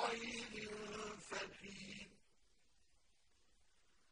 خَيْرٍ